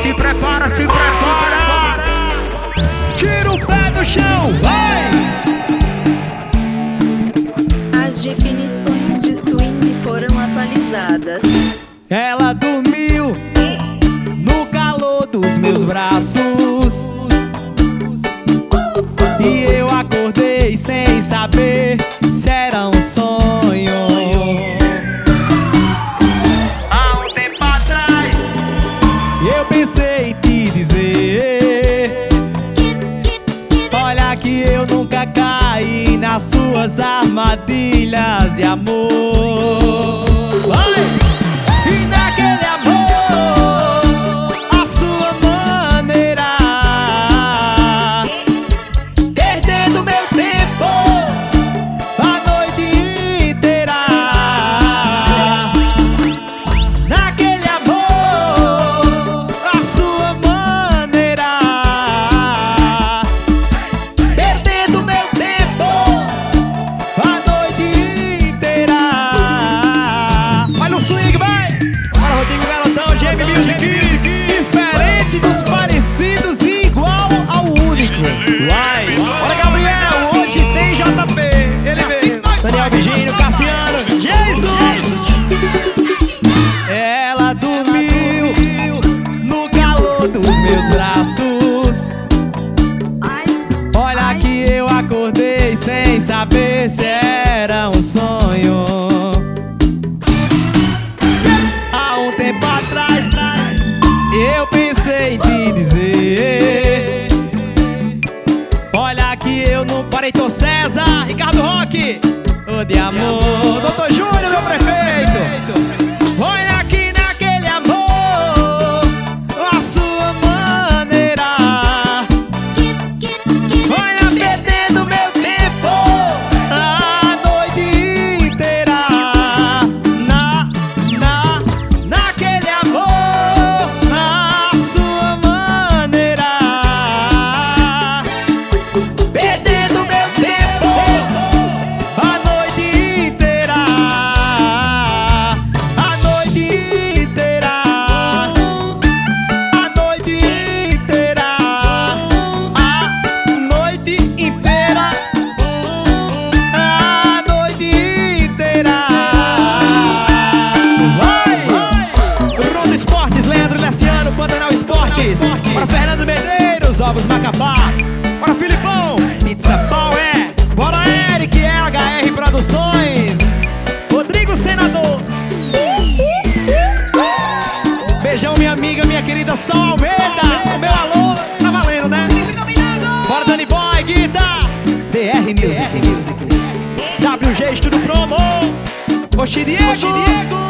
Se prepara, se prepara. Tira o pé do chão, vai! As definições de swing foram atualizadas. Ela dormiu no calor dos meus braços. Nas suas armadilhas de amor. Olha que eu acordei sem saber se era um sonho. Há um tempo atrás, eu pensei em te dizer. Olha que eu não parei, tô César, Ricardo Roque, ô de amor, querida Sol Almeida. O meu alô, tá valendo, né? Bora, Dani Boy, Guita. DR Music. WG Estudo Promo. Oxi Diego.